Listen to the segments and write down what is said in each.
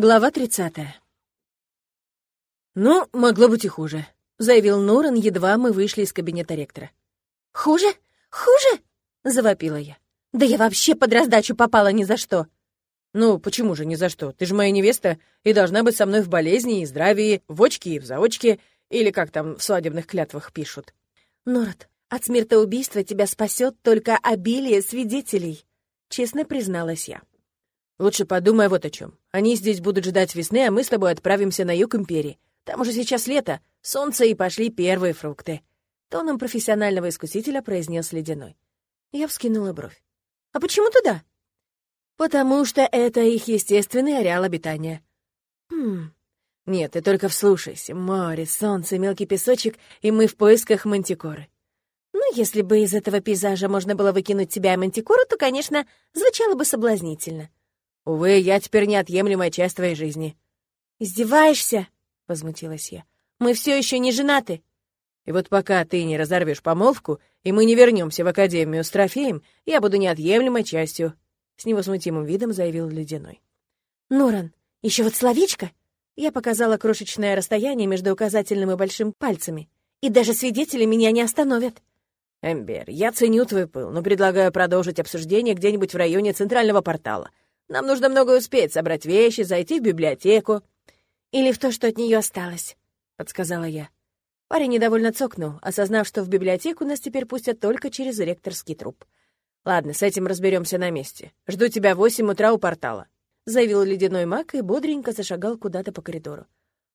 Глава 30. «Ну, могло быть и хуже», — заявил Норан, едва мы вышли из кабинета ректора. «Хуже? Хуже?» — завопила я. «Да я вообще под раздачу попала ни за что!» «Ну, почему же ни за что? Ты же моя невеста и должна быть со мной в болезни и здравии, в очке и в заочке, или как там в свадебных клятвах пишут». «Норат, от смертоубийства тебя спасет только обилие свидетелей», — честно призналась я. Лучше подумай вот о чем. Они здесь будут ждать весны, а мы с тобой отправимся на юг Империи. Там уже сейчас лето, солнце и пошли первые фрукты. Тоном профессионального искусителя произнес Ледяной. Я вскинула бровь. «А почему туда?» «Потому что это их естественный ареал обитания». «Хм... Нет, ты только вслушайся. Море, солнце, мелкий песочек, и мы в поисках мантикоры». «Ну, если бы из этого пейзажа можно было выкинуть тебя и мантикору, то, конечно, звучало бы соблазнительно», Увы, я теперь неотъемлемая часть твоей жизни». «Издеваешься?» — возмутилась я. «Мы все еще не женаты». «И вот пока ты не разорвешь помолвку, и мы не вернемся в Академию с трофеем, я буду неотъемлемой частью», — с невозмутимым видом заявил Ледяной. «Норан, еще вот словечко!» Я показала крошечное расстояние между указательным и большим пальцами. «И даже свидетели меня не остановят». «Эмбер, я ценю твой пыл, но предлагаю продолжить обсуждение где-нибудь в районе центрального портала. Нам нужно много успеть, собрать вещи, зайти в библиотеку». «Или в то, что от нее осталось», — подсказала я. Парень недовольно цокнул, осознав, что в библиотеку нас теперь пустят только через ректорский труп. «Ладно, с этим разберемся на месте. Жду тебя в восемь утра у портала», — заявил ледяной маг и бодренько зашагал куда-то по коридору.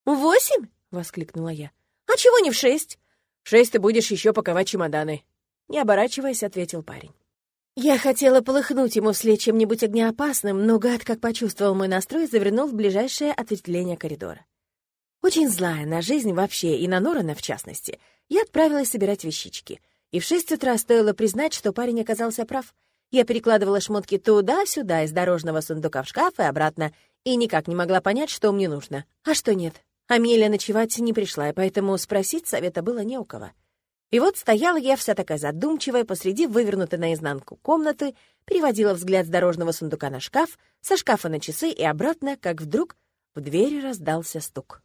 «Восемь?» — воскликнула я. «А чего не в шесть?» «В шесть ты будешь еще паковать чемоданы», — не оборачиваясь, ответил парень. Я хотела полыхнуть ему вслед чем-нибудь огнеопасным, но гад, как почувствовал мой настрой, завернул в ближайшее ответвление коридора. Очень злая на жизнь вообще и на Норана в частности, я отправилась собирать вещички. И в шесть утра стоило признать, что парень оказался прав. Я перекладывала шмотки туда-сюда из дорожного сундука в шкаф и обратно, и никак не могла понять, что мне нужно. А что нет? Амелия ночевать не пришла, и поэтому спросить совета было не у кого. И вот стояла я вся такая задумчивая посреди вывернутой наизнанку комнаты, переводила взгляд с дорожного сундука на шкаф, со шкафа на часы и обратно, как вдруг в двери раздался стук.